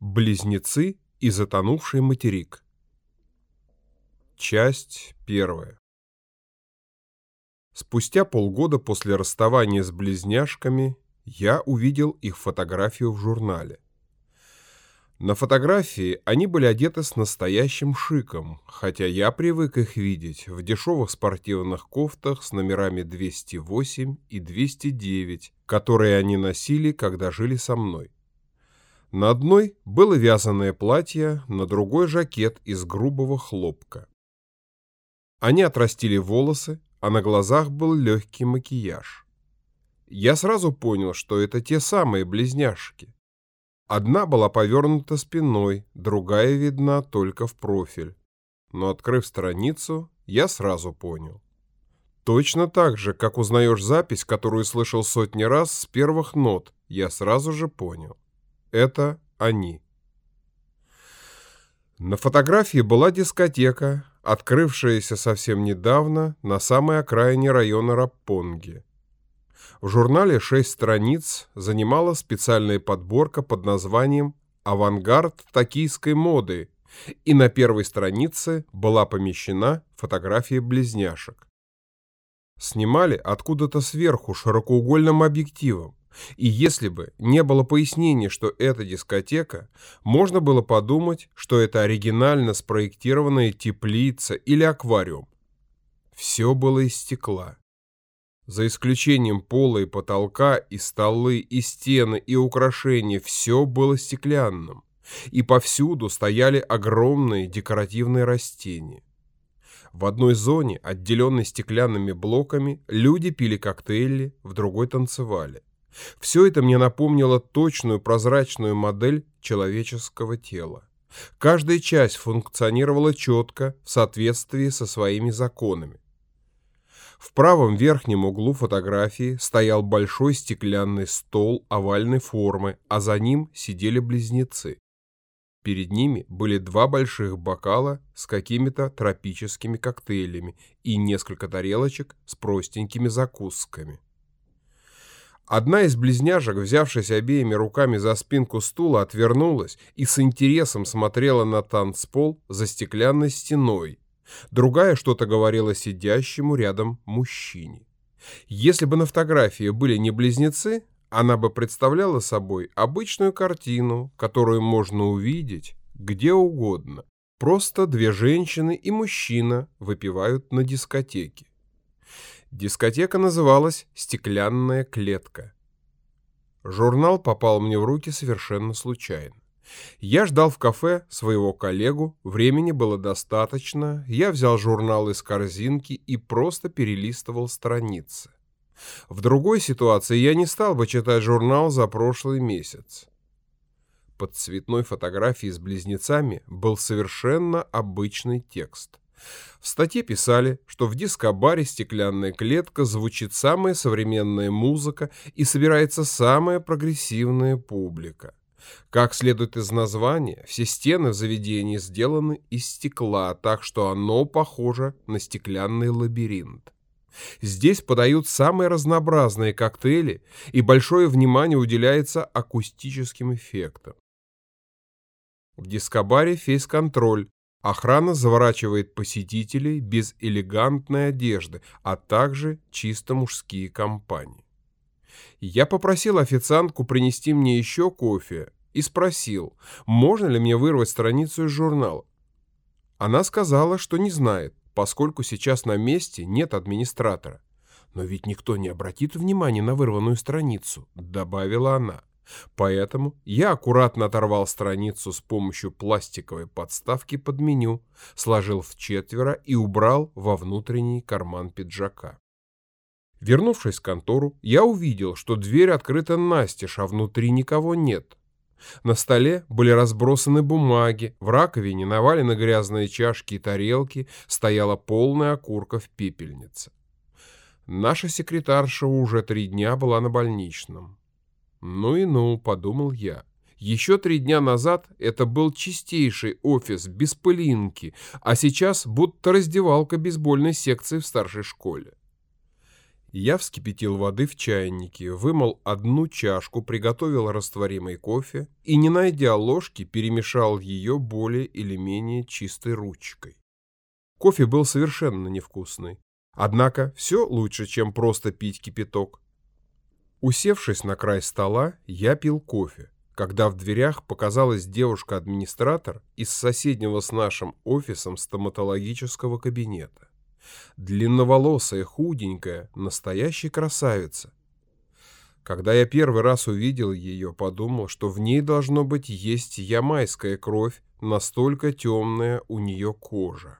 Близнецы и затонувший материк. Часть первая. Спустя полгода после расставания с близняшками я увидел их фотографию в журнале. На фотографии они были одеты с настоящим шиком, хотя я привык их видеть в дешевых спортивных кофтах с номерами 208 и 209, которые они носили, когда жили со мной. На одной было вязаное платье, на другой жакет из грубого хлопка. Они отрастили волосы, а на глазах был легкий макияж. Я сразу понял, что это те самые близняшки. Одна была повернута спиной, другая видна только в профиль. Но открыв страницу, я сразу понял. Точно так же, как узнаешь запись, которую слышал сотни раз с первых нот, я сразу же понял. Это они. На фотографии была дискотека, открывшаяся совсем недавно на самой окраине района Рапонги. В журнале шесть страниц занимала специальная подборка под названием «Авангард токийской моды», и на первой странице была помещена фотография близняшек. Снимали откуда-то сверху широкоугольным объективом, и если бы не было пояснения, что это дискотека, можно было подумать, что это оригинально спроектированная теплица или аквариум. Все было из стекла. За исключением пола и потолка, и столы, и стены, и украшения, все было стеклянным. И повсюду стояли огромные декоративные растения. В одной зоне, отделенной стеклянными блоками, люди пили коктейли, в другой танцевали. Все это мне напомнило точную прозрачную модель человеческого тела. Каждая часть функционировала четко, в соответствии со своими законами. В правом верхнем углу фотографии стоял большой стеклянный стол овальной формы, а за ним сидели близнецы. Перед ними были два больших бокала с какими-то тропическими коктейлями и несколько тарелочек с простенькими закусками. Одна из близняшек, взявшись обеими руками за спинку стула, отвернулась и с интересом смотрела на танцпол за стеклянной стеной, Другая что-то говорила сидящему рядом мужчине. Если бы на фотографии были не близнецы, она бы представляла собой обычную картину, которую можно увидеть где угодно. Просто две женщины и мужчина выпивают на дискотеке. Дискотека называлась «Стеклянная клетка». Журнал попал мне в руки совершенно случайно. Я ждал в кафе своего коллегу, времени было достаточно, я взял журнал из корзинки и просто перелистывал страницы. В другой ситуации я не стал бы читать журнал за прошлый месяц. Под цветной фотографией с близнецами был совершенно обычный текст. В статье писали, что в дискобаре «Стеклянная клетка» звучит самая современная музыка и собирается самая прогрессивная публика. Как следует из названия, все стены в заведении сделаны из стекла, так что оно похоже на стеклянный лабиринт. Здесь подают самые разнообразные коктейли, и большое внимание уделяется акустическим эффектам. В дискобаре фейс-контроль. Охрана заворачивает посетителей без элегантной одежды, а также чисто мужские компании. Я попросил официантку принести мне еще кофе, и спросил, можно ли мне вырвать страницу из журнала. Она сказала, что не знает, поскольку сейчас на месте нет администратора. «Но ведь никто не обратит внимания на вырванную страницу», — добавила она. Поэтому я аккуратно оторвал страницу с помощью пластиковой подставки под меню, сложил в четверо и убрал во внутренний карман пиджака. Вернувшись в контору, я увидел, что дверь открыта настежь, а внутри никого нет. На столе были разбросаны бумаги, в раковине навалены грязные чашки и тарелки, стояла полная окурка в пепельнице. Наша секретарша уже три дня была на больничном. «Ну и ну», — подумал я. Еще три дня назад это был чистейший офис, без пылинки, а сейчас будто раздевалка бейсбольной секции в старшей школе. Я вскипятил воды в чайнике, вымыл одну чашку, приготовил растворимый кофе и, не найдя ложки, перемешал ее более или менее чистой ручкой. Кофе был совершенно невкусный. Однако все лучше, чем просто пить кипяток. Усевшись на край стола, я пил кофе, когда в дверях показалась девушка-администратор из соседнего с нашим офисом стоматологического кабинета. Длинноволосая, худенькая, настоящая красавица. Когда я первый раз увидел ее, подумал, что в ней должно быть есть ямайская кровь, настолько темная у нее кожа.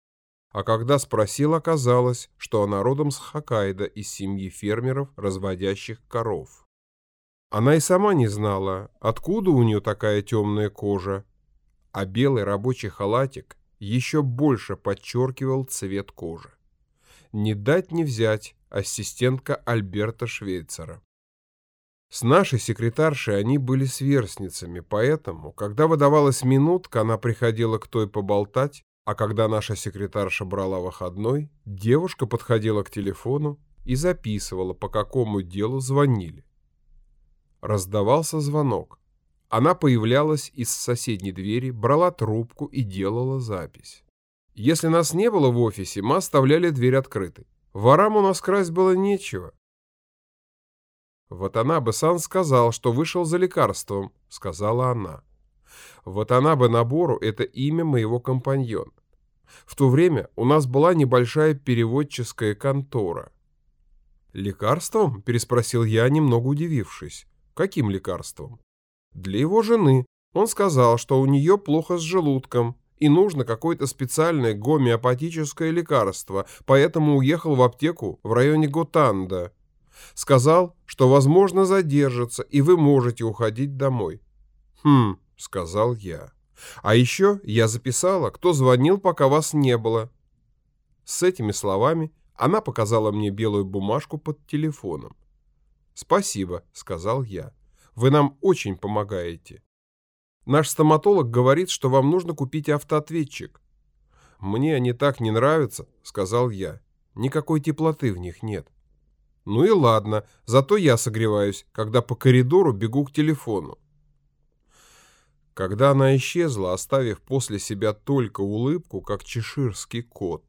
А когда спросил, оказалось, что она родом с Хоккайдо из семьи фермеров, разводящих коров. Она и сама не знала, откуда у нее такая темная кожа, а белый рабочий халатик еще больше подчеркивал цвет кожи не дать не взять ассистентка Альберта Швейцера. С нашей секретаршей они были сверстницами, поэтому, когда выдавалась минутка, она приходила к той поболтать, а когда наша секретарша брала выходной, девушка подходила к телефону и записывала, по какому делу звонили. Раздавался звонок. Она появлялась из соседней двери, брала трубку и делала запись. Если нас не было в офисе, мы оставляли дверь открытой. Ворам у нас красть было нечего. Ватанабе-сан сказал, что вышел за лекарством, сказала она. Ватанабе Набору – это имя моего компаньона. В то время у нас была небольшая переводческая контора. «Лекарством?» – переспросил я, немного удивившись. «Каким лекарством?» «Для его жены. Он сказал, что у нее плохо с желудком, и нужно какое-то специальное гомеопатическое лекарство, поэтому уехал в аптеку в районе Готанда. Сказал, что, возможно, задержится, и вы можете уходить домой. «Хм», — сказал я. «А еще я записала, кто звонил, пока вас не было». С этими словами она показала мне белую бумажку под телефоном. «Спасибо», — сказал я. «Вы нам очень помогаете». Наш стоматолог говорит, что вам нужно купить автоответчик. Мне они так не нравятся, сказал я. Никакой теплоты в них нет. Ну и ладно, зато я согреваюсь, когда по коридору бегу к телефону. Когда она исчезла, оставив после себя только улыбку, как чеширский кот,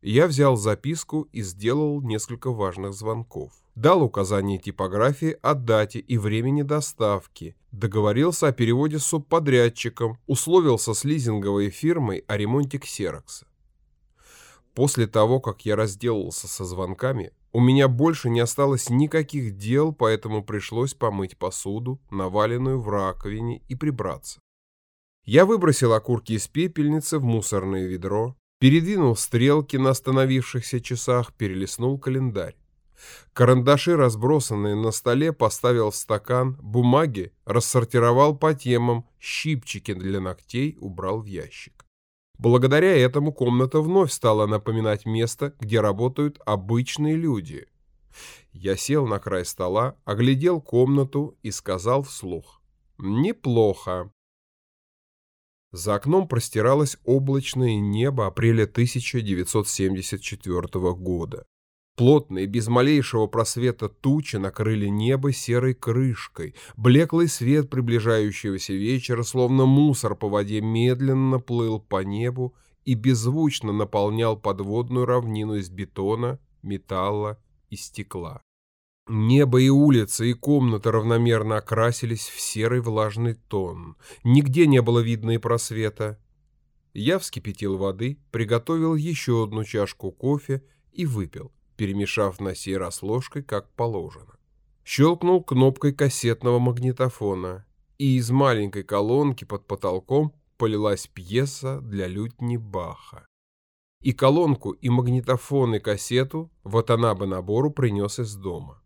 я взял записку и сделал несколько важных звонков дал указание типографии о дате и времени доставки, договорился о переводе с субподрядчиком, условился с лизинговой фирмой о ремонте ксерокса. После того, как я разделался со звонками, у меня больше не осталось никаких дел, поэтому пришлось помыть посуду, наваленную в раковине, и прибраться. Я выбросил окурки из пепельницы в мусорное ведро, передвинул стрелки на остановившихся часах, перелистнул календарь. Карандаши, разбросанные на столе, поставил в стакан, бумаги рассортировал по темам, щипчики для ногтей убрал в ящик. Благодаря этому комната вновь стала напоминать место, где работают обычные люди. Я сел на край стола, оглядел комнату и сказал вслух. «Неплохо». За окном простиралось облачное небо апреля 1974 года. Плотные, без малейшего просвета тучи накрыли небо серой крышкой. Блеклый свет приближающегося вечера, словно мусор по воде, медленно плыл по небу и беззвучно наполнял подводную равнину из бетона, металла и стекла. Небо и улицы, и комнаты равномерно окрасились в серый влажный тон. Нигде не было видно и просвета. Я вскипятил воды, приготовил еще одну чашку кофе и выпил перемешав на сей раз ложкой, как положено. Щелкнул кнопкой кассетного магнитофона, и из маленькой колонки под потолком полилась пьеса для лютни Баха. И колонку, и магнитофон, и кассету Ватанабе набору принес из дома.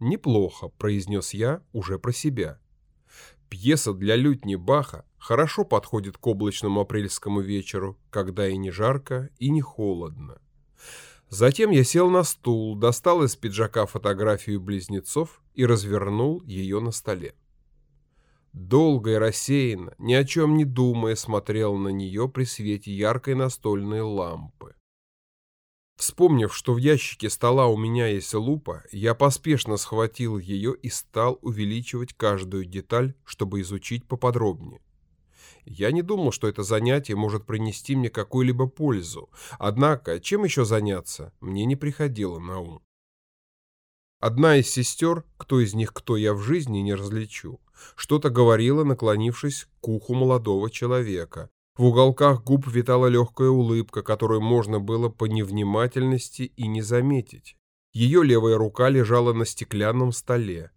«Неплохо», — произнес я уже про себя. Пьеса для лютни Баха хорошо подходит к облачному апрельскому вечеру, когда и не жарко, и не холодно. Затем я сел на стул, достал из пиджака фотографию близнецов и развернул ее на столе. Долго и рассеянно, ни о чем не думая, смотрел на нее при свете яркой настольной лампы. Вспомнив, что в ящике стола у меня есть лупа, я поспешно схватил ее и стал увеличивать каждую деталь, чтобы изучить поподробнее. Я не думал, что это занятие может принести мне какую-либо пользу, однако чем еще заняться, мне не приходило на ум. Одна из сестер, кто из них кто я в жизни не различу, что-то говорила, наклонившись к уху молодого человека, в уголках губ витала легкая улыбка, которую можно было по невнимательности и не заметить. Ее левая рука лежала на стеклянном столе.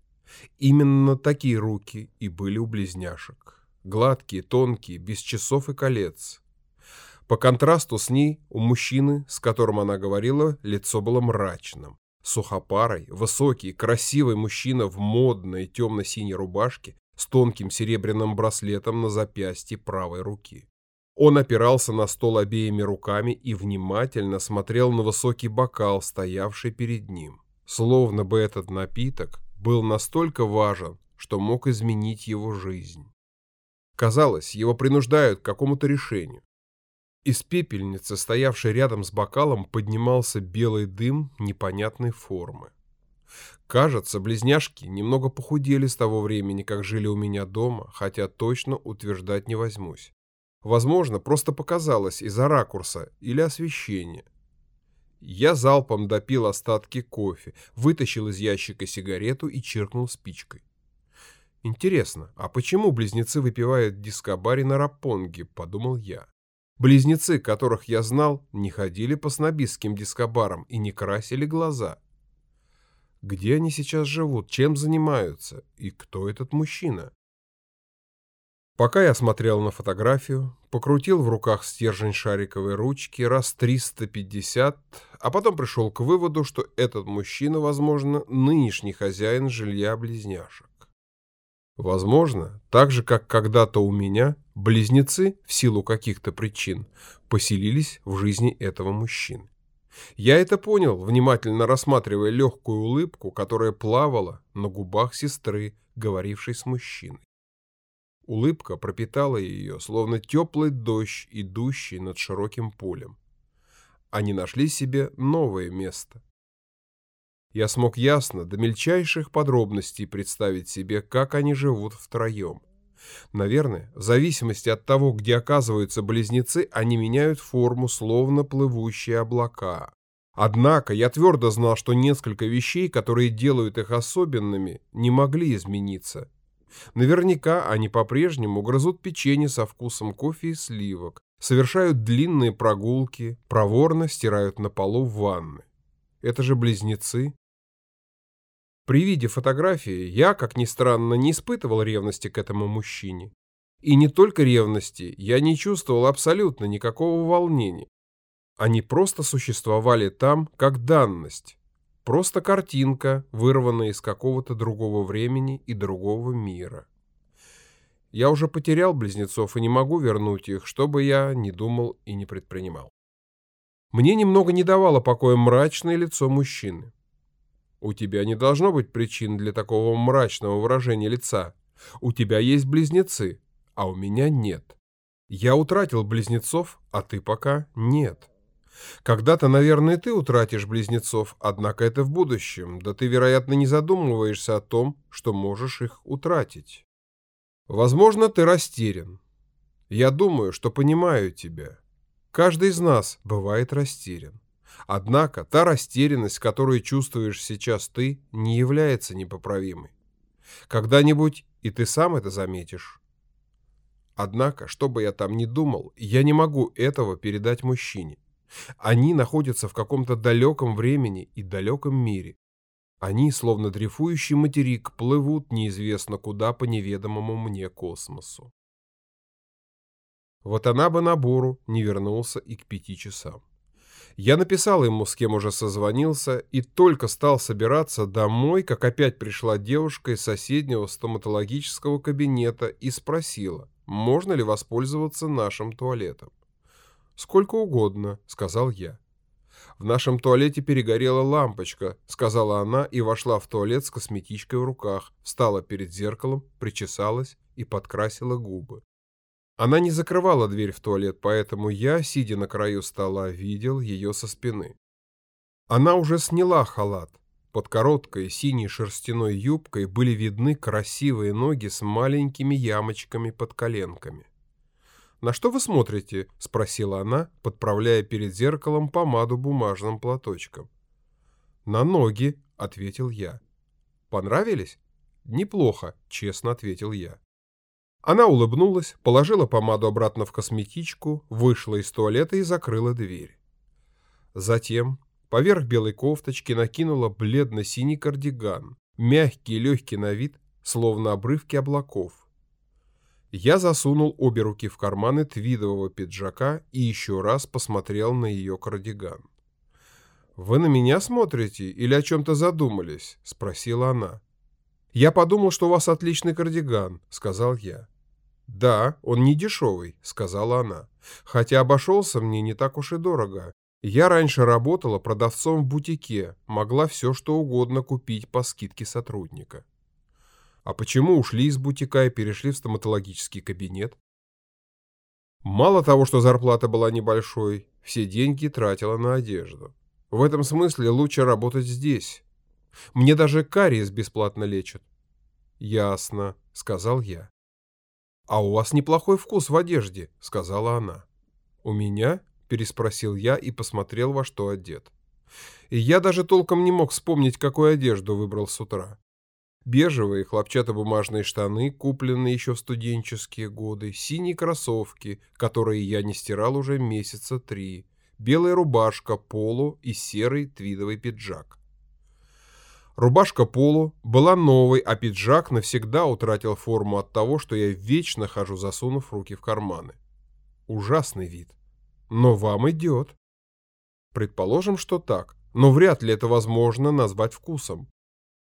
Именно такие руки и были у близняшек. Гладкие, тонкие, без часов и колец. По контрасту с ней у мужчины, с которым она говорила, лицо было мрачным. Сухопарый, высокий, красивый мужчина в модной темно-синей рубашке с тонким серебряным браслетом на запястье правой руки. Он опирался на стол обеими руками и внимательно смотрел на высокий бокал, стоявший перед ним. Словно бы этот напиток был настолько важен, что мог изменить его жизнь. Казалось, его принуждают к какому-то решению. Из пепельницы, стоявшей рядом с бокалом, поднимался белый дым непонятной формы. Кажется, близняшки немного похудели с того времени, как жили у меня дома, хотя точно утверждать не возьмусь. Возможно, просто показалось из-за ракурса или освещения. Я залпом допил остатки кофе, вытащил из ящика сигарету и чиркнул спичкой. Интересно, а почему близнецы выпивают в дискобаре на Рапонге, подумал я. Близнецы, которых я знал, не ходили по снобистским дискобарам и не красили глаза. Где они сейчас живут, чем занимаются и кто этот мужчина? Пока я смотрел на фотографию, покрутил в руках стержень шариковой ручки раз 350, а потом пришел к выводу, что этот мужчина, возможно, нынешний хозяин жилья близняшек. Возможно, так же, как когда-то у меня, близнецы, в силу каких-то причин, поселились в жизни этого мужчины. Я это понял, внимательно рассматривая легкую улыбку, которая плавала на губах сестры, говорившей с мужчиной. Улыбка пропитала ее, словно теплый дождь, идущий над широким полем. Они нашли себе новое место. Я смог ясно, до мельчайших подробностей представить себе, как они живут втроем. Наверное, в зависимости от того, где оказываются близнецы, они меняют форму, словно плывущие облака. Однако я твердо знал, что несколько вещей, которые делают их особенными, не могли измениться – Наверняка они по-прежнему грызут печенье со вкусом кофе и сливок, совершают длинные прогулки, проворно стирают на полу в ванны. Это же близнецы. При виде фотографии я, как ни странно, не испытывал ревности к этому мужчине. И не только ревности, я не чувствовал абсолютно никакого волнения. Они просто существовали там как данность, Просто картинка, вырванная из какого-то другого времени и другого мира. Я уже потерял близнецов и не могу вернуть их, что бы я ни думал и не предпринимал. Мне немного не давало покоя мрачное лицо мужчины. У тебя не должно быть причин для такого мрачного выражения лица. У тебя есть близнецы, а у меня нет. Я утратил близнецов, а ты пока нет. Когда-то, наверное, ты утратишь близнецов, однако это в будущем, да ты, вероятно, не задумываешься о том, что можешь их утратить. Возможно, ты растерян. Я думаю, что понимаю тебя. Каждый из нас бывает растерян. Однако та растерянность, которую чувствуешь сейчас ты, не является непоправимой. Когда-нибудь и ты сам это заметишь. Однако, что бы я там ни думал, я не могу этого передать мужчине. Они находятся в каком-то далеком времени и далеком мире. Они, словно дрейфующий материк, плывут неизвестно куда по неведомому мне космосу. Вот она бы набору не вернулся и к пяти часам. Я написал ему, с кем уже созвонился, и только стал собираться домой, как опять пришла девушка из соседнего стоматологического кабинета и спросила, можно ли воспользоваться нашим туалетом. «Сколько угодно», — сказал я. «В нашем туалете перегорела лампочка», — сказала она и вошла в туалет с косметичкой в руках, встала перед зеркалом, причесалась и подкрасила губы. Она не закрывала дверь в туалет, поэтому я, сидя на краю стола, видел ее со спины. Она уже сняла халат. Под короткой синей шерстяной юбкой были видны красивые ноги с маленькими ямочками под коленками. «На что вы смотрите?» — спросила она, подправляя перед зеркалом помаду бумажным платочком. «На ноги», — ответил я. «Понравились?» «Неплохо», — честно ответил я. Она улыбнулась, положила помаду обратно в косметичку, вышла из туалета и закрыла дверь. Затем поверх белой кофточки накинула бледно-синий кардиган, мягкий и легкий на вид, словно обрывки облаков. Я засунул обе руки в карманы твидового пиджака и еще раз посмотрел на ее кардиган. «Вы на меня смотрите или о чем-то задумались?» — спросила она. «Я подумал, что у вас отличный кардиган», — сказал я. «Да, он не дешевый», — сказала она. «Хотя обошелся мне не так уж и дорого. Я раньше работала продавцом в бутике, могла все что угодно купить по скидке сотрудника». А почему ушли из бутика и перешли в стоматологический кабинет? Мало того, что зарплата была небольшой, все деньги тратила на одежду. В этом смысле лучше работать здесь. Мне даже кариес бесплатно лечат. Ясно, сказал я. А у вас неплохой вкус в одежде, сказала она. У меня? переспросил я и посмотрел, во что одет. И я даже толком не мог вспомнить, какую одежду выбрал с утра бежевые хлопчатобумажные штаны, купленные еще в студенческие годы, синие кроссовки, которые я не стирал уже месяца три, белая рубашка полу и серый твидовый пиджак. Рубашка полу была новой, а пиджак навсегда утратил форму от того, что я вечно хожу, засунув руки в карманы. Ужасный вид. Но вам идет. Предположим, что так, но вряд ли это возможно назвать вкусом.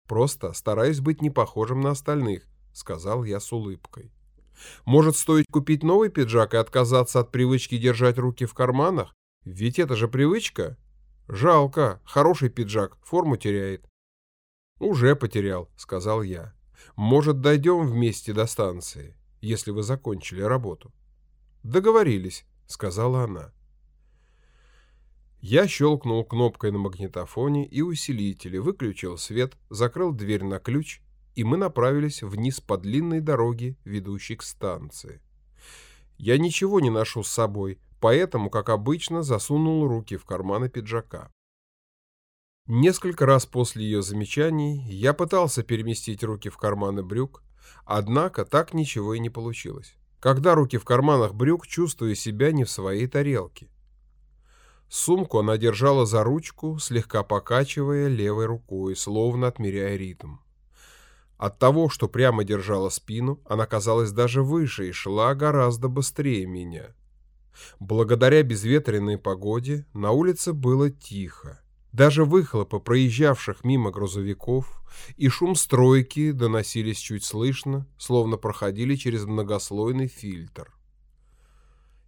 Просто стараюсь быть не похожим на остальных», — сказал я с улыбкой. «Может, стоит купить новый пиджак и отказаться от привычки держать руки в карманах? Ведь это же привычка. Жалко, хороший пиджак, форму теряет». «Уже потерял», — сказал я. «Может, дойдем вместе до станции, если вы закончили работу?» «Договорились», — сказала она. Я щелкнул кнопкой на магнитофоне и усилителе, выключил свет, закрыл дверь на ключ, и мы направились вниз по длинной дороге, ведущей к станции. Я ничего не ношу с собой, поэтому, как обычно, засунул руки в карманы пиджака. Несколько раз после ее замечаний я пытался переместить руки в карманы брюк, однако так ничего и не получилось. Когда руки в карманах брюк, чувствую себя не в своей тарелке. Сумку она держала за ручку, слегка покачивая левой рукой, словно отмеряя ритм. От того, что прямо держала спину, она казалась даже выше и шла гораздо быстрее меня. Благодаря безветренной погоде на улице было тихо. Даже выхлопы проезжавших мимо грузовиков и шум стройки доносились чуть слышно, словно проходили через многослойный фильтр.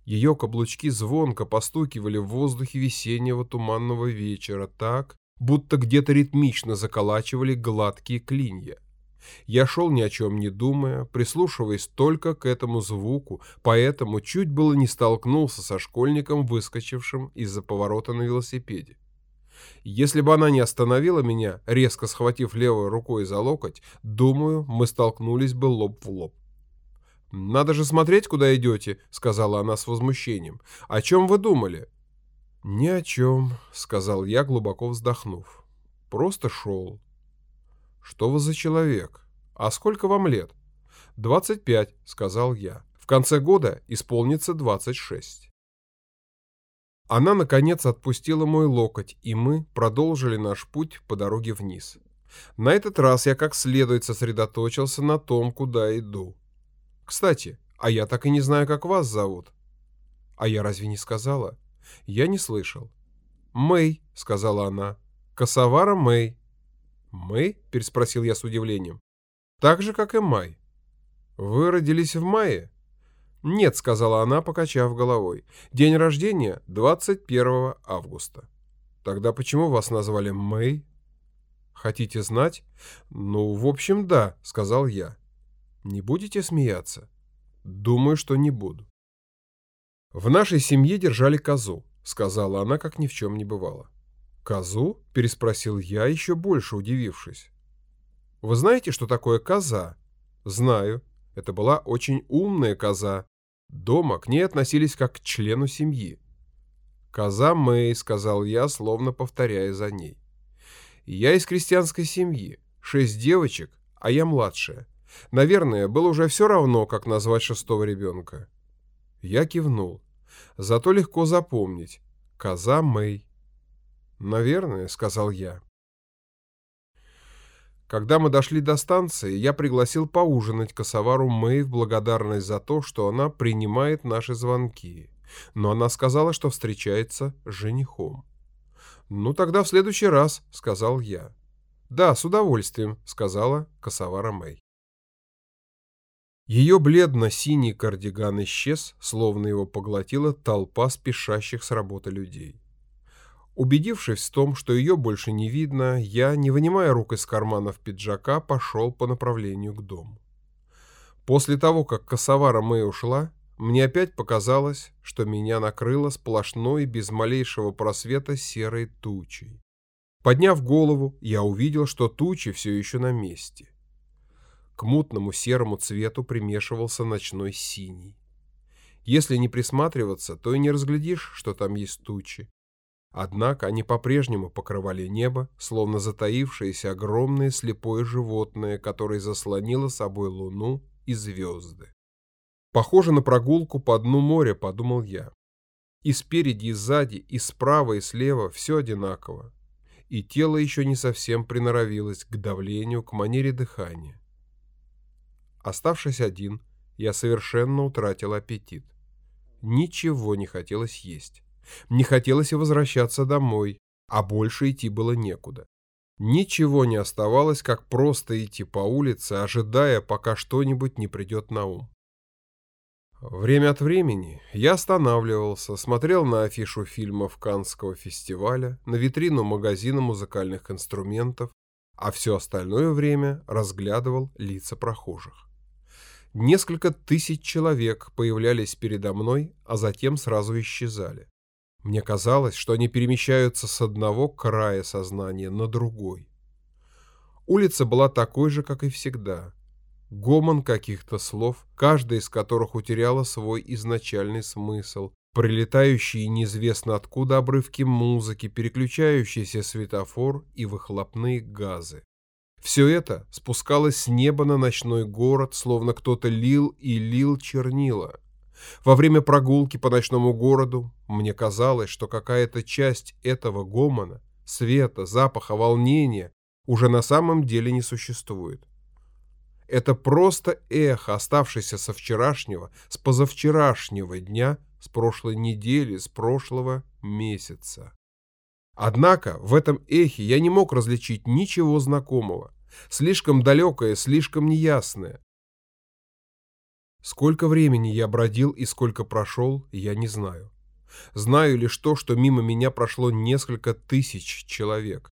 Ее каблучки звонко постукивали в воздухе весеннего туманного вечера так, будто где-то ритмично заколачивали гладкие клинья. Я шел ни о чем не думая, прислушиваясь только к этому звуку, поэтому чуть было не столкнулся со школьником, выскочившим из-за поворота на велосипеде. Если бы она не остановила меня, резко схватив левой рукой за локоть, думаю, мы столкнулись бы лоб в лоб. «Надо же смотреть, куда идете», — сказала она с возмущением. «О чем вы думали?» «Ни о чем», — сказал я, глубоко вздохнув. «Просто шел». «Что вы за человек? А сколько вам лет?» «Двадцать пять», — сказал я. «В конце года исполнится двадцать шесть». Она, наконец, отпустила мой локоть, и мы продолжили наш путь по дороге вниз. На этот раз я как следует сосредоточился на том, куда иду. Кстати, а я так и не знаю, как вас зовут. А я разве не сказала? Я не слышал. Мэй, сказала она. Косовара Мэй. Мэй? переспросил я с удивлением. Так же, как и Май. Вы родились в мае? Нет, сказала она, покачав головой. День рождения 21 августа. Тогда почему вас назвали Мэй? Хотите знать? Ну, в общем, да, сказал я. Не будете смеяться? Думаю, что не буду. В нашей семье держали козу, сказала она, как ни в чем не бывало. «Козу?» – переспросил я, еще больше удивившись. «Вы знаете, что такое коза?» «Знаю. Это была очень умная коза. Дома к ней относились как к члену семьи». «Коза Мэй», — сказал я, словно повторяя за ней. «Я из крестьянской семьи. Шесть девочек, а я младшая. Наверное, было уже все равно, как назвать шестого ребенка». Я кивнул. Зато легко запомнить. Коза Мэй. «Наверное», — сказал я. Когда мы дошли до станции, я пригласил поужинать косовару Мэй в благодарность за то, что она принимает наши звонки. Но она сказала, что встречается с женихом. «Ну, тогда в следующий раз», — сказал я. «Да, с удовольствием», — сказала косовара Мэй. Ее бледно-синий кардиган исчез, словно его поглотила толпа спешащих с работы людей. Убедившись в том, что ее больше не видно, я, не вынимая рук из карманов пиджака, пошел по направлению к дому. После того, как косовара Мэй ушла, мне опять показалось, что меня накрыло сплошной, без малейшего просвета серой тучей. Подняв голову, я увидел, что тучи все еще на месте. К мутному серому цвету примешивался ночной синий. Если не присматриваться, то и не разглядишь, что там есть тучи. Однако они по-прежнему покрывали небо, словно затаившееся огромное слепое животное, которое заслонило собой луну и звезды. Похоже на прогулку по дну моря, подумал я. И спереди, и сзади, и справа, и слева все одинаково. И тело еще не совсем приноровилось к давлению, к манере дыхания. Оставшись один, я совершенно утратил аппетит. Ничего не хотелось есть. Не хотелось и возвращаться домой, а больше идти было некуда. Ничего не оставалось, как просто идти по улице, ожидая, пока что-нибудь не придет на ум. Время от времени я останавливался, смотрел на афишу фильмов Каннского фестиваля, на витрину магазина музыкальных инструментов, а все остальное время разглядывал лица прохожих. Несколько тысяч человек появлялись передо мной, а затем сразу исчезали. Мне казалось, что они перемещаются с одного края сознания на другой. Улица была такой же, как и всегда. Гомон каких-то слов, каждая из которых утеряла свой изначальный смысл, прилетающие неизвестно откуда обрывки музыки, переключающийся светофор и выхлопные газы. Все это спускалось с неба на ночной город, словно кто-то лил и лил чернила. Во время прогулки по ночному городу мне казалось, что какая-то часть этого гомона, света, запаха, волнения уже на самом деле не существует. Это просто эхо, оставшееся со вчерашнего, с позавчерашнего дня, с прошлой недели, с прошлого месяца. Однако в этом эхе я не мог различить ничего знакомого, слишком далекое, слишком неясное. Сколько времени я бродил и сколько прошел, я не знаю. Знаю лишь то, что мимо меня прошло несколько тысяч человек.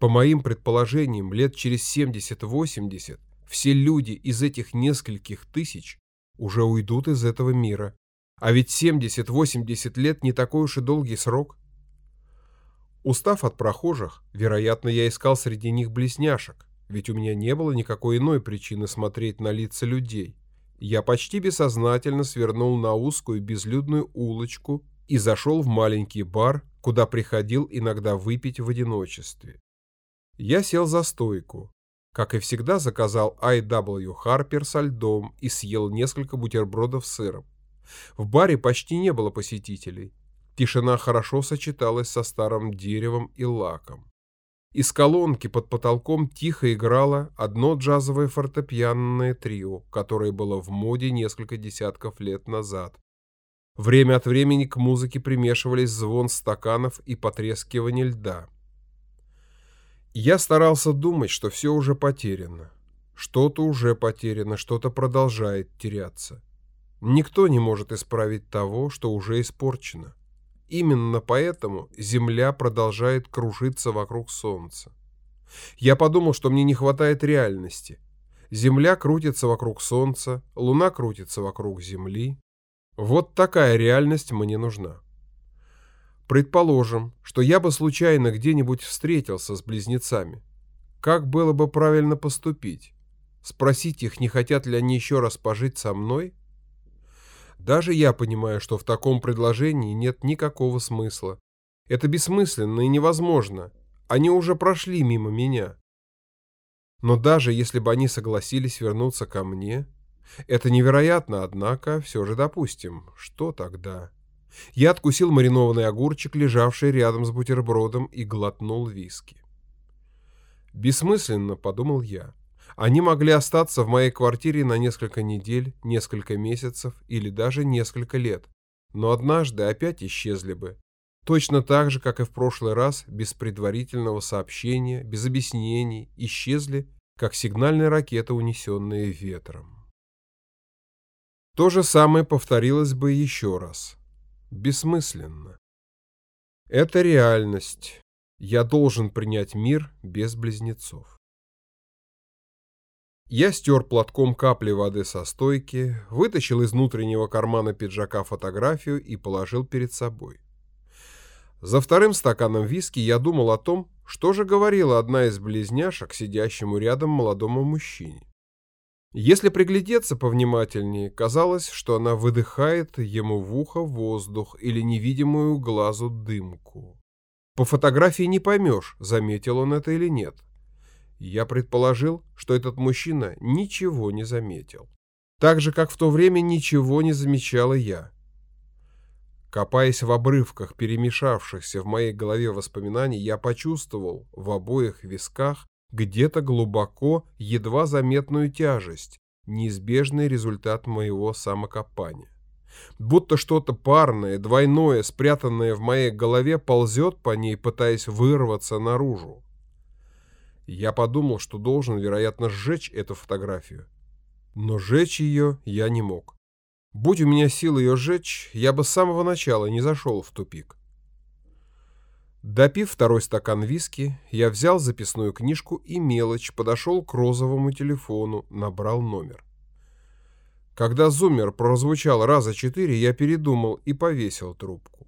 По моим предположениям, лет через 70-80 все люди из этих нескольких тысяч уже уйдут из этого мира. А ведь 70-80 лет не такой уж и долгий срок. Устав от прохожих, вероятно, я искал среди них блесняшек, ведь у меня не было никакой иной причины смотреть на лица людей. Я почти бессознательно свернул на узкую безлюдную улочку и зашел в маленький бар, куда приходил иногда выпить в одиночестве. Я сел за стойку. Как и всегда, заказал I.W. Харпер со льдом и съел несколько бутербродов с сыром. В баре почти не было посетителей. Тишина хорошо сочеталась со старым деревом и лаком. Из колонки под потолком тихо играло одно джазовое фортепианное трио, которое было в моде несколько десятков лет назад. Время от времени к музыке примешивались звон стаканов и потрескивание льда. Я старался думать, что все уже потеряно. Что-то уже потеряно, что-то продолжает теряться. Никто не может исправить того, что уже испорчено. Именно поэтому Земля продолжает кружиться вокруг Солнца. Я подумал, что мне не хватает реальности. Земля крутится вокруг Солнца, Луна крутится вокруг Земли. Вот такая реальность мне нужна. Предположим, что я бы случайно где-нибудь встретился с близнецами. Как было бы правильно поступить? Спросить их, не хотят ли они еще раз пожить со мной? Даже я понимаю, что в таком предложении нет никакого смысла. Это бессмысленно и невозможно. Они уже прошли мимо меня. Но даже если бы они согласились вернуться ко мне, это невероятно, однако все же допустим. Что тогда? Я откусил маринованный огурчик, лежавший рядом с бутербродом, и глотнул виски. Бессмысленно, подумал я. Они могли остаться в моей квартире на несколько недель, несколько месяцев или даже несколько лет, но однажды опять исчезли бы. Точно так же, как и в прошлый раз, без предварительного сообщения, без объяснений, исчезли, как сигнальная ракета, унесенная ветром. То же самое повторилось бы еще раз бессмысленно. Это реальность. Я должен принять мир без близнецов. Я стер платком капли воды со стойки, вытащил из внутреннего кармана пиджака фотографию и положил перед собой. За вторым стаканом виски я думал о том, что же говорила одна из близняшек сидящему рядом молодому мужчине. Если приглядеться повнимательнее, казалось, что она выдыхает ему в ухо воздух или невидимую глазу дымку. По фотографии не поймешь, заметил он это или нет. Я предположил, что этот мужчина ничего не заметил. Так же, как в то время ничего не замечала я. Копаясь в обрывках перемешавшихся в моей голове воспоминаний, я почувствовал в обоих висках где-то глубоко едва заметную тяжесть, неизбежный результат моего самокопания. Будто что-то парное, двойное, спрятанное в моей голове, ползет по ней, пытаясь вырваться наружу. Я подумал, что должен, вероятно, сжечь эту фотографию. Но сжечь ее я не мог. Будь у меня силы ее сжечь, я бы с самого начала не зашел в тупик. Допив второй стакан виски, я взял записную книжку и мелочь, подошел к розовому телефону, набрал номер. Когда зуммер прозвучал раза четыре, я передумал и повесил трубку.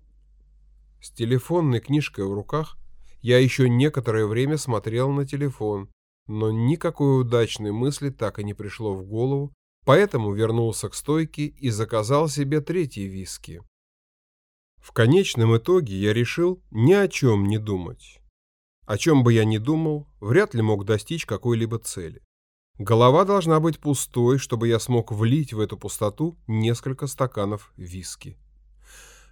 С телефонной книжкой в руках я еще некоторое время смотрел на телефон, но никакой удачной мысли так и не пришло в голову, поэтому вернулся к стойке и заказал себе третий виски. В конечном итоге я решил ни о чем не думать. О чем бы я ни думал, вряд ли мог достичь какой-либо цели. Голова должна быть пустой, чтобы я смог влить в эту пустоту несколько стаканов виски.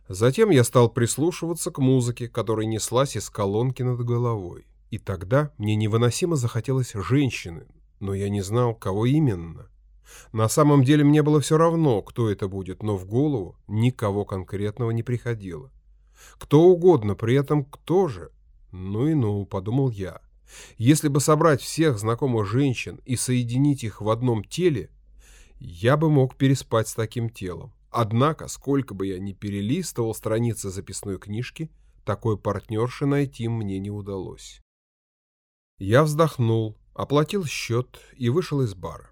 Затем я стал прислушиваться к музыке, которая неслась из колонки над головой. И тогда мне невыносимо захотелось женщины, но я не знал, кого именно. На самом деле мне было все равно, кто это будет, но в голову никого конкретного не приходило. Кто угодно, при этом кто же? Ну и ну, подумал я. Если бы собрать всех знакомых женщин и соединить их в одном теле, я бы мог переспать с таким телом. Однако, сколько бы я ни перелистывал страницы записной книжки, такой партнерши найти мне не удалось. Я вздохнул, оплатил счет и вышел из бара.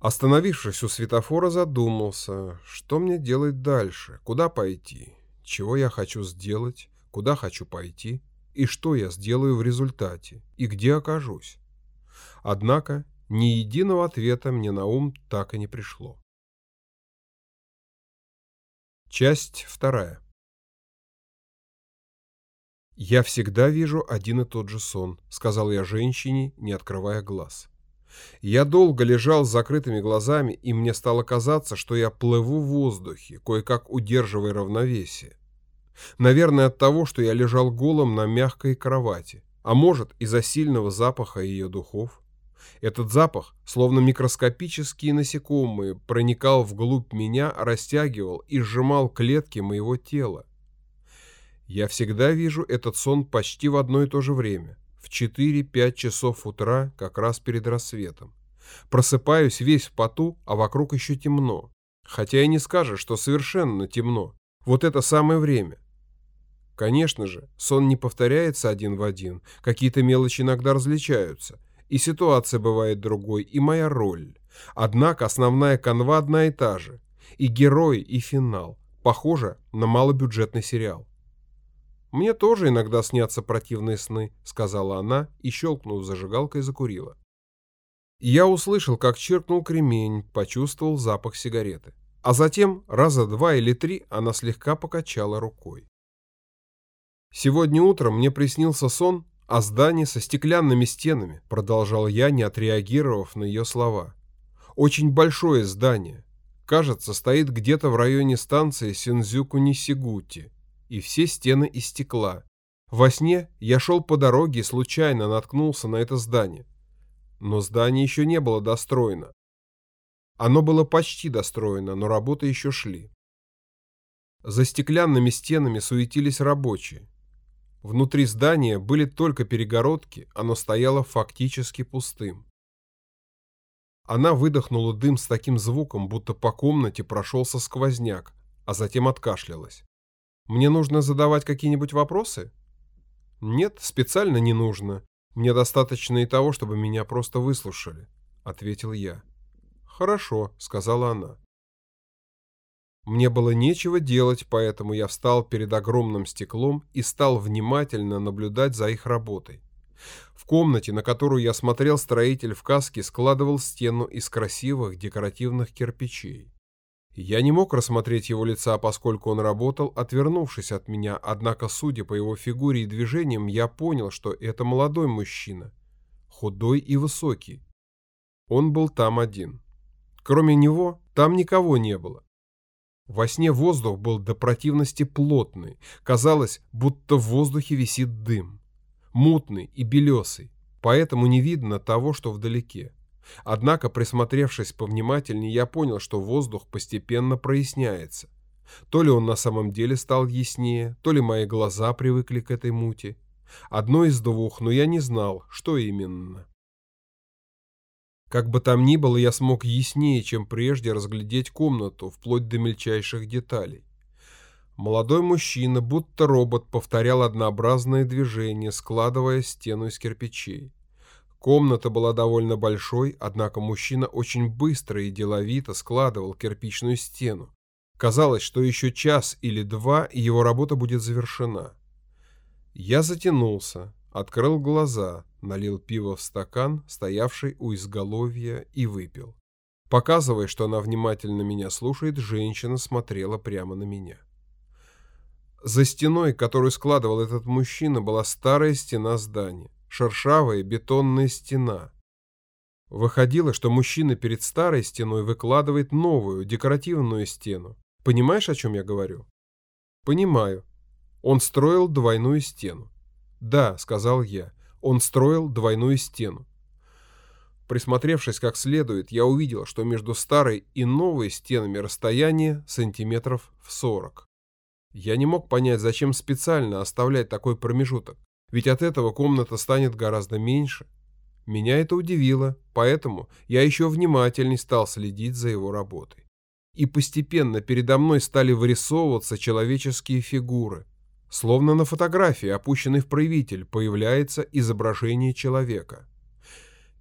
Остановившись у светофора, задумался, что мне делать дальше, куда пойти, чего я хочу сделать, куда хочу пойти, и что я сделаю в результате, и где окажусь. Однако ни единого ответа мне на ум так и не пришло. Часть вторая. «Я всегда вижу один и тот же сон», — сказал я женщине, не открывая глаз. Я долго лежал с закрытыми глазами, и мне стало казаться, что я плыву в воздухе, кое-как удерживая равновесие. Наверное, от того, что я лежал голым на мягкой кровати, а может, из-за сильного запаха ее духов. Этот запах, словно микроскопические насекомые, проникал вглубь меня, растягивал и сжимал клетки моего тела. Я всегда вижу этот сон почти в одно и то же время в 4-5 часов утра, как раз перед рассветом. Просыпаюсь весь в поту, а вокруг еще темно. Хотя и не скажешь, что совершенно темно. Вот это самое время. Конечно же, сон не повторяется один в один, какие-то мелочи иногда различаются. И ситуация бывает другой, и моя роль. Однако основная канва одна и та же. И герой, и финал. Похоже на малобюджетный сериал. «Мне тоже иногда снятся противные сны», — сказала она и, щелкнув зажигалкой, закурила. Я услышал, как чиркнул кремень, почувствовал запах сигареты. А затем, раза два или три, она слегка покачала рукой. «Сегодня утром мне приснился сон о здании со стеклянными стенами», продолжал я, не отреагировав на ее слова. «Очень большое здание. Кажется, стоит где-то в районе станции Синзюку-Нисигути, и все стены из стекла. Во сне я шел по дороге и случайно наткнулся на это здание. Но здание еще не было достроено. Оно было почти достроено, но работы еще шли. За стеклянными стенами суетились рабочие. Внутри здания были только перегородки, оно стояло фактически пустым. Она выдохнула дым с таким звуком, будто по комнате прошелся сквозняк, а затем откашлялась. «Мне нужно задавать какие-нибудь вопросы?» «Нет, специально не нужно. Мне достаточно и того, чтобы меня просто выслушали», — ответил я. «Хорошо», — сказала она. Мне было нечего делать, поэтому я встал перед огромным стеклом и стал внимательно наблюдать за их работой. В комнате, на которую я смотрел, строитель в каске складывал стену из красивых декоративных кирпичей. Я не мог рассмотреть его лица, поскольку он работал, отвернувшись от меня, однако, судя по его фигуре и движениям, я понял, что это молодой мужчина, худой и высокий. Он был там один. Кроме него, там никого не было. Во сне воздух был до противности плотный. Казалось, будто в воздухе висит дым. Мутный и белесый, поэтому не видно того, что вдалеке. Однако, присмотревшись повнимательнее, я понял, что воздух постепенно проясняется. То ли он на самом деле стал яснее, то ли мои глаза привыкли к этой мути. Одно из двух, но я не знал, что именно. Как бы там ни было, я смог яснее, чем прежде, разглядеть комнату, вплоть до мельчайших деталей. Молодой мужчина, будто робот, повторял однообразные движения, складывая стену из кирпичей. Комната была довольно большой, однако мужчина очень быстро и деловито складывал кирпичную стену. Казалось, что еще час или два, и его работа будет завершена. Я затянулся, открыл глаза, налил пиво в стакан, стоявший у изголовья, и выпил. Показывая, что она внимательно меня слушает, женщина смотрела прямо на меня. За стеной, которую складывал этот мужчина, была старая стена здания, шершавая бетонная стена. Выходило, что мужчина перед старой стеной выкладывает новую, декоративную стену. Понимаешь, о чем я говорю? Понимаю. Он строил двойную стену. Да, сказал я, он строил двойную стену. Присмотревшись как следует, я увидел, что между старой и новой стенами расстояние сантиметров в 40. Я не мог понять, зачем специально оставлять такой промежуток, ведь от этого комната станет гораздо меньше. Меня это удивило, поэтому я еще внимательней стал следить за его работой. И постепенно передо мной стали вырисовываться человеческие фигуры – Словно на фотографии, опущенной в проявитель, появляется изображение человека.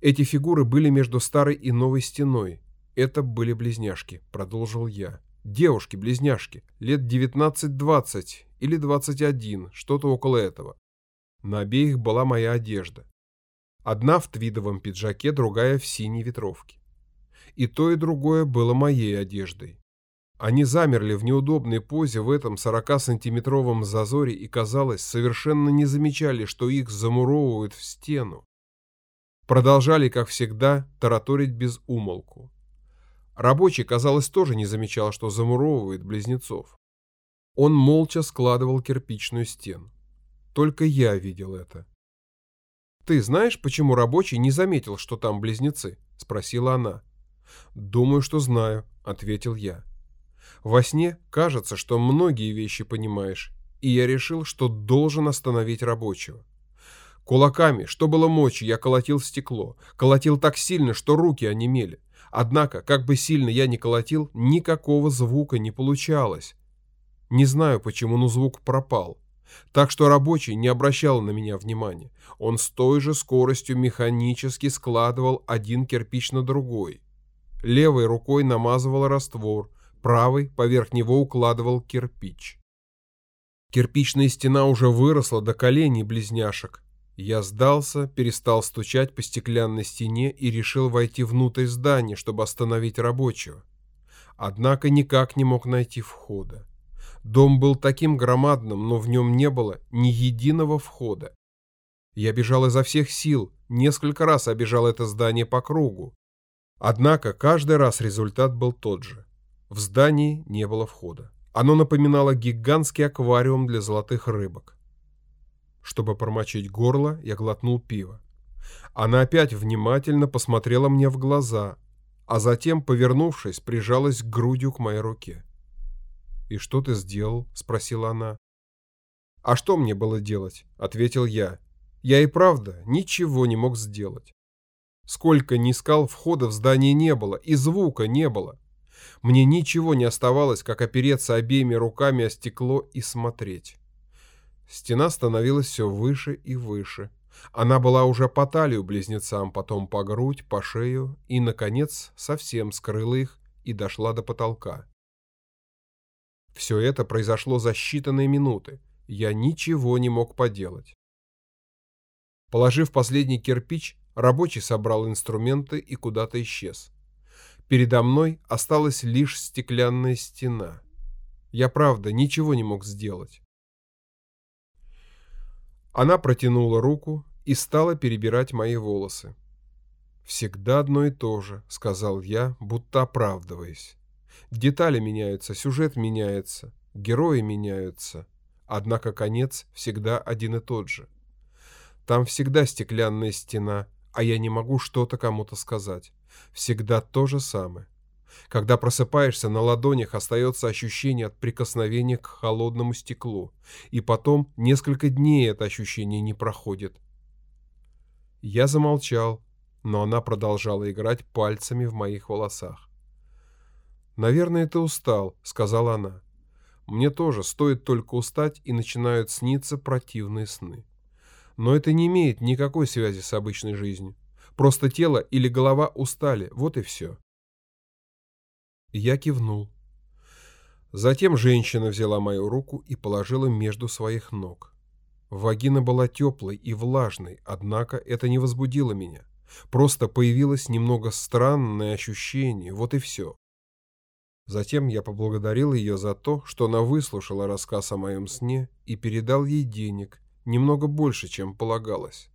Эти фигуры были между старой и новой стеной. Это были близняшки, продолжил я. Девушки-близняшки, лет 19-20 или 21, что-то около этого. На обеих была моя одежда. Одна в твидовом пиджаке, другая в синей ветровке. И то, и другое было моей одеждой. Они замерли в неудобной позе в этом 40-сантиметровом зазоре и, казалось, совершенно не замечали, что их замуровывают в стену. Продолжали, как всегда, тараторить без умолку. Рабочий, казалось, тоже не замечал, что замуровывает близнецов. Он молча складывал кирпичную стену. Только я видел это. «Ты знаешь, почему рабочий не заметил, что там близнецы?» – спросила она. «Думаю, что знаю», – ответил я. Во сне кажется, что многие вещи понимаешь, и я решил, что должен остановить рабочего. Кулаками, что было мочи, я колотил стекло. Колотил так сильно, что руки онемели. Однако, как бы сильно я ни колотил, никакого звука не получалось. Не знаю почему, но звук пропал. Так что рабочий не обращал на меня внимания. Он с той же скоростью механически складывал один кирпич на другой. Левой рукой намазывал раствор, правый поверх него укладывал кирпич. Кирпичная стена уже выросла до коленей близняшек. Я сдался, перестал стучать по стеклянной стене и решил войти внутрь здания, чтобы остановить рабочего. Однако никак не мог найти входа. Дом был таким громадным, но в нем не было ни единого входа. Я бежал изо всех сил, несколько раз обежал это здание по кругу. Однако каждый раз результат был тот же. В здании не было входа. Оно напоминало гигантский аквариум для золотых рыбок. Чтобы промочить горло, я глотнул пиво. Она опять внимательно посмотрела мне в глаза, а затем, повернувшись, прижалась грудью к моей руке. «И что ты сделал?» — спросила она. «А что мне было делать?» — ответил я. «Я и правда ничего не мог сделать. Сколько ни искал, входа в здание не было, и звука не было. Мне ничего не оставалось, как опереться обеими руками о стекло и смотреть. Стена становилась все выше и выше. Она была уже по талию близнецам, потом по грудь, по шею и, наконец, совсем скрыла их и дошла до потолка. Все это произошло за считанные минуты. Я ничего не мог поделать. Положив последний кирпич, рабочий собрал инструменты и куда-то исчез. Передо мной осталась лишь стеклянная стена. Я, правда, ничего не мог сделать. Она протянула руку и стала перебирать мои волосы. «Всегда одно и то же», — сказал я, будто оправдываясь. «Детали меняются, сюжет меняется, герои меняются, однако конец всегда один и тот же. Там всегда стеклянная стена, а я не могу что-то кому-то сказать. Всегда то же самое. Когда просыпаешься, на ладонях остается ощущение от прикосновения к холодному стеклу, и потом несколько дней это ощущение не проходит. Я замолчал, но она продолжала играть пальцами в моих волосах. «Наверное, ты устал», — сказала она. «Мне тоже стоит только устать, и начинают сниться противные сны. Но это не имеет никакой связи с обычной жизнью. Просто тело или голова устали, вот и все. Я кивнул. Затем женщина взяла мою руку и положила между своих ног. Вагина была теплой и влажной, однако это не возбудило меня. Просто появилось немного странное ощущение, вот и все. Затем я поблагодарил ее за то, что она выслушала рассказ о моем сне и передал ей денег, немного больше, чем полагалось.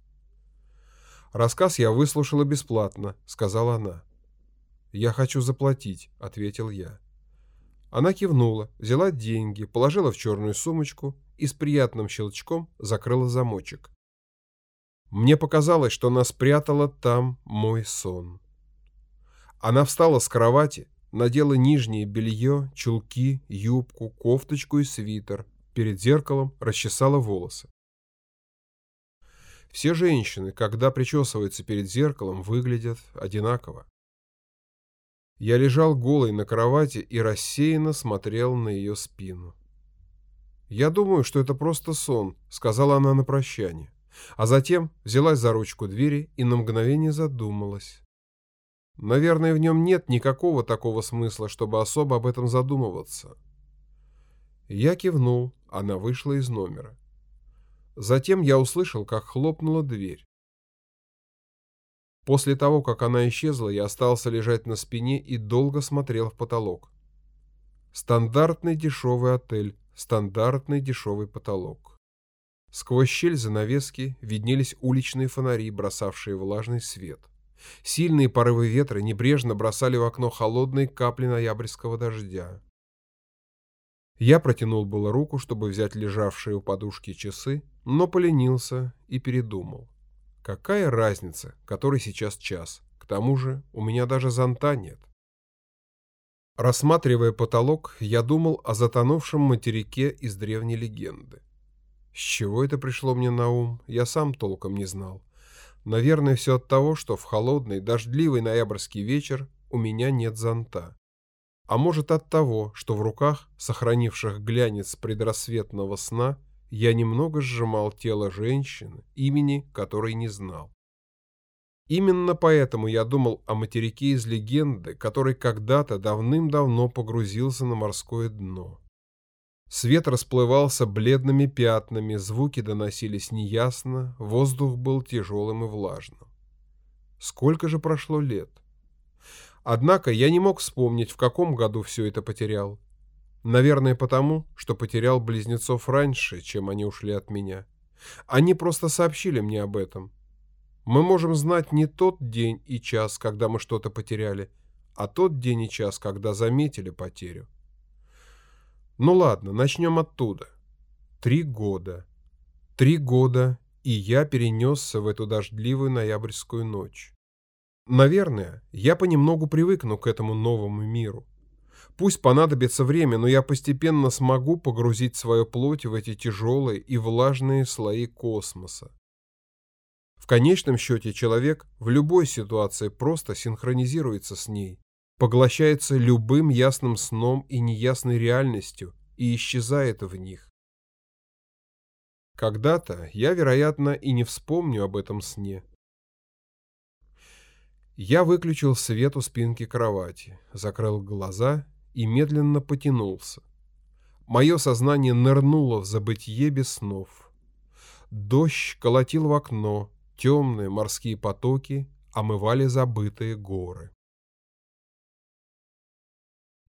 «Рассказ я выслушала бесплатно», — сказала она. «Я хочу заплатить», — ответил я. Она кивнула, взяла деньги, положила в черную сумочку и с приятным щелчком закрыла замочек. Мне показалось, что она спрятала там мой сон. Она встала с кровати, надела нижнее белье, чулки, юбку, кофточку и свитер, перед зеркалом расчесала волосы. Все женщины, когда причесываются перед зеркалом, выглядят одинаково. Я лежал голый на кровати и рассеянно смотрел на ее спину. «Я думаю, что это просто сон», — сказала она на прощание. А затем взялась за ручку двери и на мгновение задумалась. Наверное, в нем нет никакого такого смысла, чтобы особо об этом задумываться. Я кивнул, она вышла из номера. Затем я услышал, как хлопнула дверь. После того, как она исчезла, я остался лежать на спине и долго смотрел в потолок. Стандартный дешевый отель, стандартный дешевый потолок. Сквозь щель занавески виднелись уличные фонари, бросавшие влажный свет. Сильные порывы ветра небрежно бросали в окно холодные капли ноябрьского дождя. Я протянул было руку, чтобы взять лежавшие у подушки часы, но поленился и передумал. Какая разница, который сейчас час? К тому же у меня даже зонта нет. Рассматривая потолок, я думал о затонувшем материке из древней легенды. С чего это пришло мне на ум, я сам толком не знал. Наверное, все от того, что в холодный, дождливый ноябрьский вечер у меня нет зонта. А может от того, что в руках, сохранивших глянец предрассветного сна, я немного сжимал тело женщины, имени которой не знал. Именно поэтому я думал о материке из легенды, который когда-то давным-давно погрузился на морское дно. Свет расплывался бледными пятнами, звуки доносились неясно, воздух был тяжелым и влажным. Сколько же прошло лет? Однако я не мог вспомнить, в каком году все это потерял. Наверное, потому, что потерял близнецов раньше, чем они ушли от меня. Они просто сообщили мне об этом. Мы можем знать не тот день и час, когда мы что-то потеряли, а тот день и час, когда заметили потерю. Ну ладно, начнем оттуда. Три года. Три года, и я перенесся в эту дождливую ноябрьскую ночь. Наверное, я понемногу привыкну к этому новому миру. Пусть понадобится время, но я постепенно смогу погрузить свою плоть в эти тяжелые и влажные слои космоса. В конечном счете человек в любой ситуации просто синхронизируется с ней, поглощается любым ясным сном и неясной реальностью и исчезает в них. Когда-то я, вероятно, и не вспомню об этом сне. Я выключил свет у спинки кровати, закрыл глаза и медленно потянулся. Мое сознание нырнуло в забытье без снов. Дождь колотил в окно, Темные морские потоки омывали забытые горы.